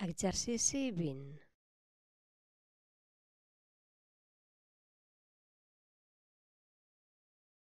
Exercici 20.